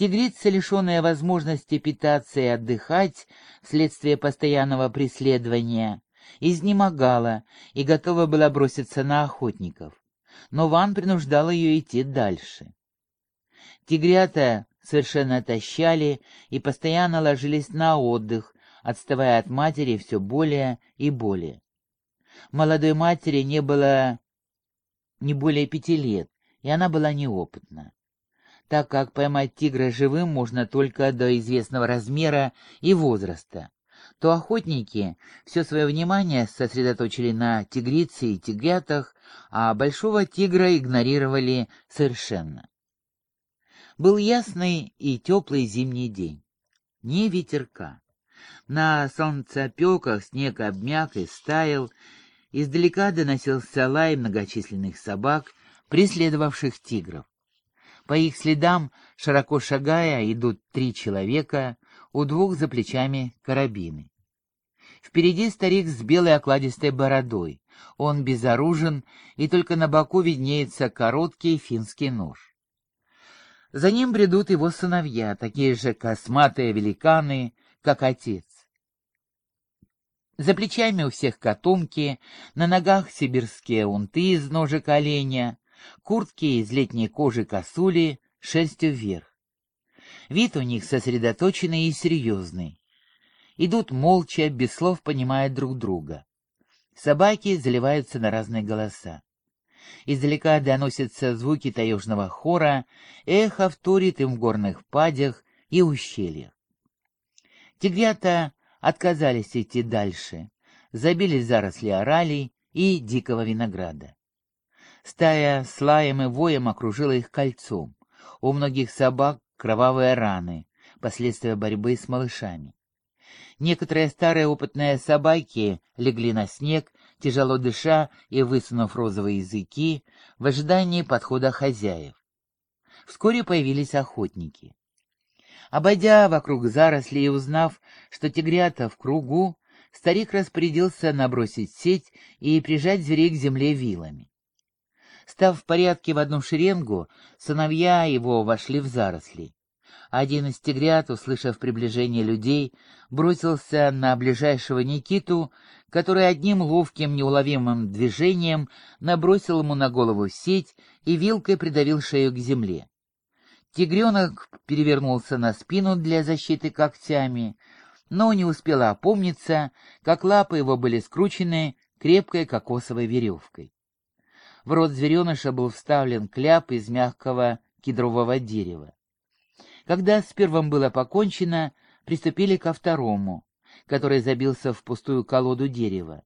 Тигрица, лишенная возможности питаться и отдыхать вследствие постоянного преследования, изнемогала и готова была броситься на охотников, но Ван принуждал ее идти дальше. Тигрята совершенно отощали и постоянно ложились на отдых, отставая от матери все более и более. Молодой матери не было не более пяти лет, и она была неопытна так как поймать тигра живым можно только до известного размера и возраста, то охотники все свое внимание сосредоточили на тигрице и тигрятах, а большого тигра игнорировали совершенно. Был ясный и теплый зимний день. Ни ветерка. На солнцепеках снег обмяк и стаял, издалека доносился лай многочисленных собак, преследовавших тигров. По их следам, широко шагая, идут три человека, у двух за плечами карабины. Впереди старик с белой окладистой бородой. Он безоружен, и только на боку виднеется короткий финский нож. За ним бредут его сыновья, такие же косматые великаны, как отец. За плечами у всех котомки, на ногах сибирские унты из ножек оленя, куртки из летней кожи косули, шерстью вверх. Вид у них сосредоточенный и серьезный. Идут молча, без слов понимая друг друга. Собаки заливаются на разные голоса. Издалека доносятся звуки таежного хора, эхо вторит им в горных падях и ущельях. Тигрята отказались идти дальше, забили заросли оралей и дикого винограда. Стая с лаем и воем окружила их кольцом. У многих собак кровавые раны, последствия борьбы с малышами. Некоторые старые опытные собаки легли на снег, тяжело дыша и высунув розовые языки, в ожидании подхода хозяев. Вскоре появились охотники. Обойдя вокруг заросли и узнав, что тигрята в кругу, старик распорядился набросить сеть и прижать зверей к земле вилами. Став в порядке в одну шеренгу, сыновья его вошли в заросли. Один из тигрят, услышав приближение людей, бросился на ближайшего Никиту, который одним ловким неуловимым движением набросил ему на голову сеть и вилкой придавил шею к земле. Тигренок перевернулся на спину для защиты когтями, но не успел опомниться, как лапы его были скручены крепкой кокосовой веревкой. В рот звереныша был вставлен кляп из мягкого кедрового дерева. Когда с первым было покончено, приступили ко второму, который забился в пустую колоду дерева.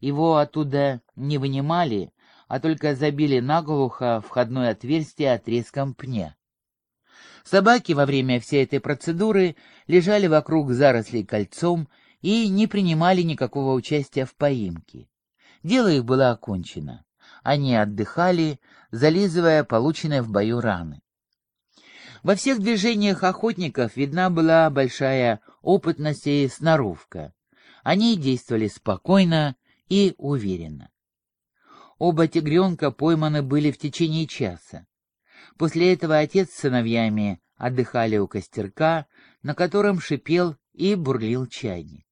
Его оттуда не вынимали, а только забили наглухо входное отверстие отрезком пня. Собаки во время всей этой процедуры лежали вокруг зарослей кольцом и не принимали никакого участия в поимке. Дело их было окончено они отдыхали, зализывая полученные в бою раны. Во всех движениях охотников видна была большая опытность и сноровка. Они действовали спокойно и уверенно. Оба тигренка пойманы были в течение часа. После этого отец с сыновьями отдыхали у костерка, на котором шипел и бурлил чайник.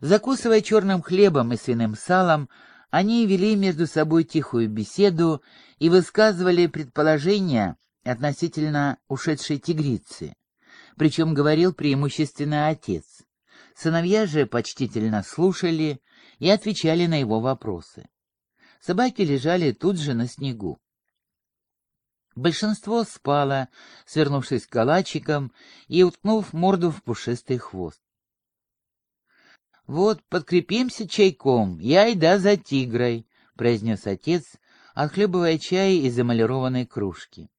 Закусывая черным хлебом и свиным салом, они вели между собой тихую беседу и высказывали предположения относительно ушедшей тигрицы, причем говорил преимущественно отец. Сыновья же почтительно слушали и отвечали на его вопросы. Собаки лежали тут же на снегу. Большинство спало, свернувшись калачиком и уткнув морду в пушистый хвост. «Вот, подкрепимся чайком, я и да за тигрой», — произнес отец, отхлебывая чай из эмалированной кружки.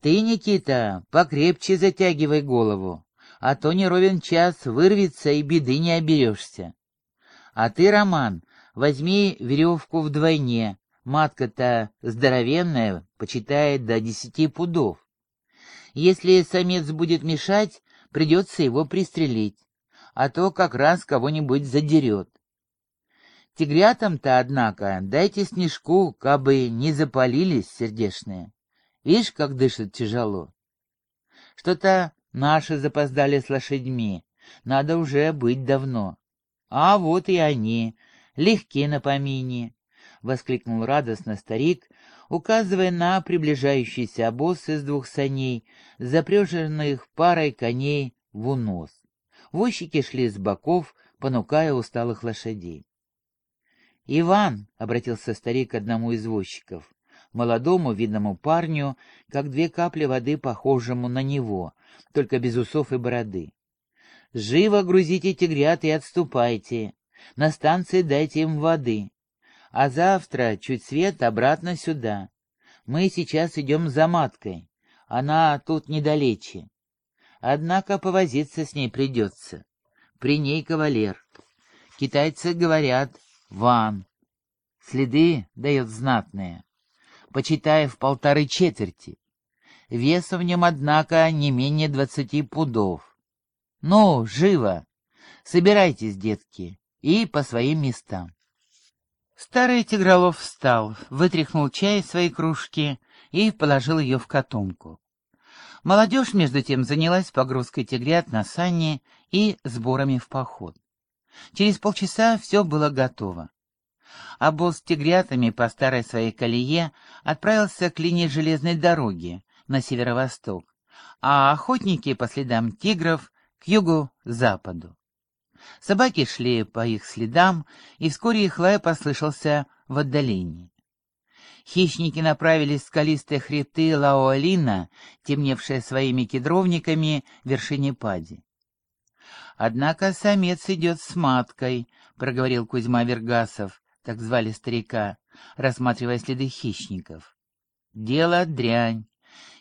«Ты, Никита, покрепче затягивай голову, а то не ровен час вырвется и беды не оберешься. А ты, Роман, возьми веревку вдвойне, матка-то здоровенная, почитает до десяти пудов. Если самец будет мешать, придется его пристрелить а то как раз кого-нибудь задерет. Тигрятам-то, однако, дайте снежку, кабы не запалились сердешные. Видишь, как дышат тяжело. Что-то наши запоздали с лошадьми. Надо уже быть давно. А вот и они, легки на помине, — воскликнул радостно старик, указывая на приближающийся обоз из двух саней, запряженных парой коней в унос. Возчики шли с боков, понукая усталых лошадей. «Иван!» — обратился старик к одному из возчиков, молодому видному парню, как две капли воды, похожему на него, только без усов и бороды. «Живо грузите тигрят и отступайте. На станции дайте им воды. А завтра, чуть свет, обратно сюда. Мы сейчас идем за маткой. Она тут недалече. Однако повозиться с ней придется. При ней кавалер. Китайцы говорят «ван». Следы дает знатные. Почитая в полторы четверти. Веса в нем, однако, не менее двадцати пудов. Ну, живо! Собирайтесь, детки, и по своим местам. Старый Тигролов встал, вытряхнул чай из своей кружки и положил ее в котомку. Молодежь, между тем, занялась погрузкой тигрят на сани и сборами в поход. Через полчаса все было готово. Обоз с тигрятами по старой своей колее отправился к линии железной дороги на северо-восток, а охотники по следам тигров к югу-западу. Собаки шли по их следам, и вскоре их лай послышался в отдалении. Хищники направились скалистые хребты Лаоалина, темневшие своими кедровниками вершине пади. «Однако самец идет с маткой», — проговорил Кузьма Вергасов, так звали старика, рассматривая следы хищников. «Дело дрянь.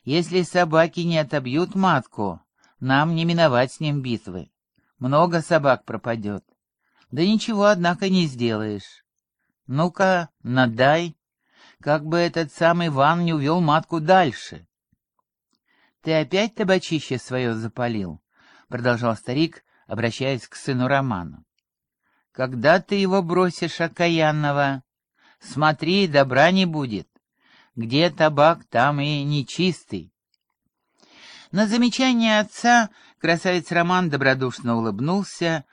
Если собаки не отобьют матку, нам не миновать с ним битвы. Много собак пропадет. Да ничего, однако, не сделаешь. Ну-ка, надай, как бы этот самый Ван не увел матку дальше. Ты опять табачище свое запалил, продолжал старик, обращаясь к сыну Роману. Когда ты его бросишь, окаянного? Смотри, добра не будет. Где табак, там и нечистый. На замечание отца красавец Роман добродушно улыбнулся,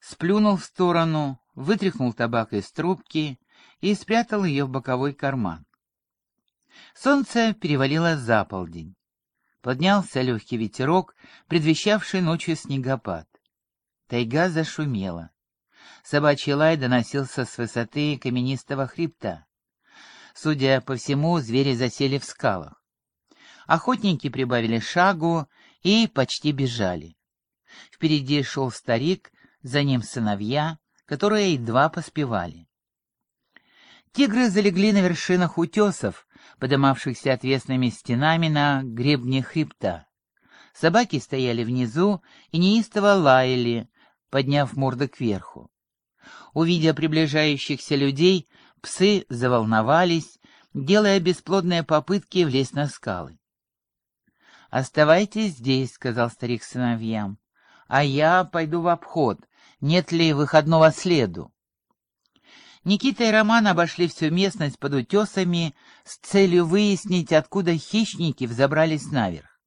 сплюнул в сторону, вытряхнул табак из трубки и спрятал ее в боковой карман. Солнце перевалило за полдень. Поднялся легкий ветерок, предвещавший ночью снегопад. Тайга зашумела. Собачий лай доносился с высоты каменистого хребта. Судя по всему, звери засели в скалах. Охотники прибавили шагу и почти бежали. Впереди шел старик, за ним сыновья, которые едва поспевали. Тигры залегли на вершинах утесов, подымавшихся отвесными стенами на гребне хребта. Собаки стояли внизу и неистово лаяли, подняв морды кверху. Увидя приближающихся людей, псы заволновались, делая бесплодные попытки влезть на скалы. «Оставайтесь здесь», — сказал старик сыновьям, — «а я пойду в обход, нет ли выходного следу». Никита и Роман обошли всю местность под утесами с целью выяснить, откуда хищники взобрались наверх.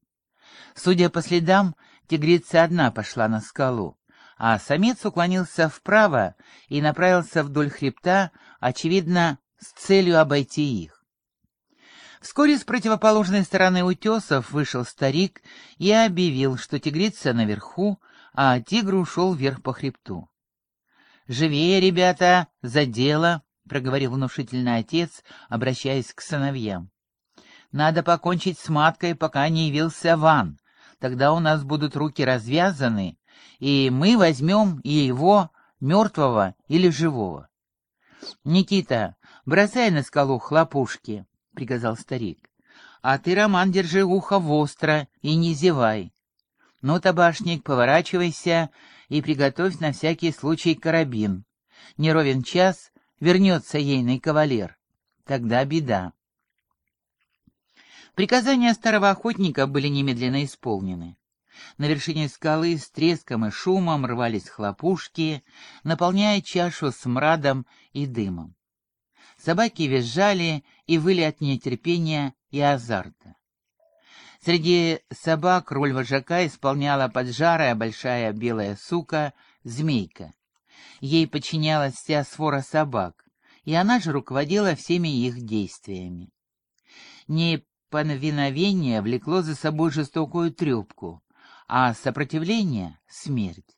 Судя по следам, тигрица одна пошла на скалу, а самец уклонился вправо и направился вдоль хребта, очевидно, с целью обойти их. Вскоре с противоположной стороны утесов вышел старик и объявил, что тигрица наверху, а тигр ушел вверх по хребту. «Живее, ребята, за дело!» — проговорил внушительный отец, обращаясь к сыновьям. «Надо покончить с маткой, пока не явился Ван. Тогда у нас будут руки развязаны, и мы возьмем и его, мертвого или живого. Никита, бросай на скалу хлопушки». — приказал старик. «А ты, Роман, держи ухо востро и не зевай. Ну, табашник, поворачивайся и приготовь на всякий случай карабин. Не ровен час вернется ейный кавалер. Тогда беда». Приказания старого охотника были немедленно исполнены. На вершине скалы с треском и шумом рвались хлопушки, наполняя чашу смрадом и дымом. Собаки визжали и выли от нетерпения и азарта. Среди собак роль вожака исполняла поджарая большая белая сука Змейка. Ей подчинялась вся свора собак, и она же руководила всеми их действиями. Неповиновение влекло за собой жестокую трепку, а сопротивление — смерть.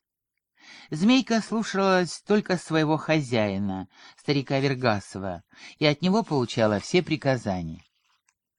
Змейка слушалась только своего хозяина, старика Вергасова, и от него получала все приказания.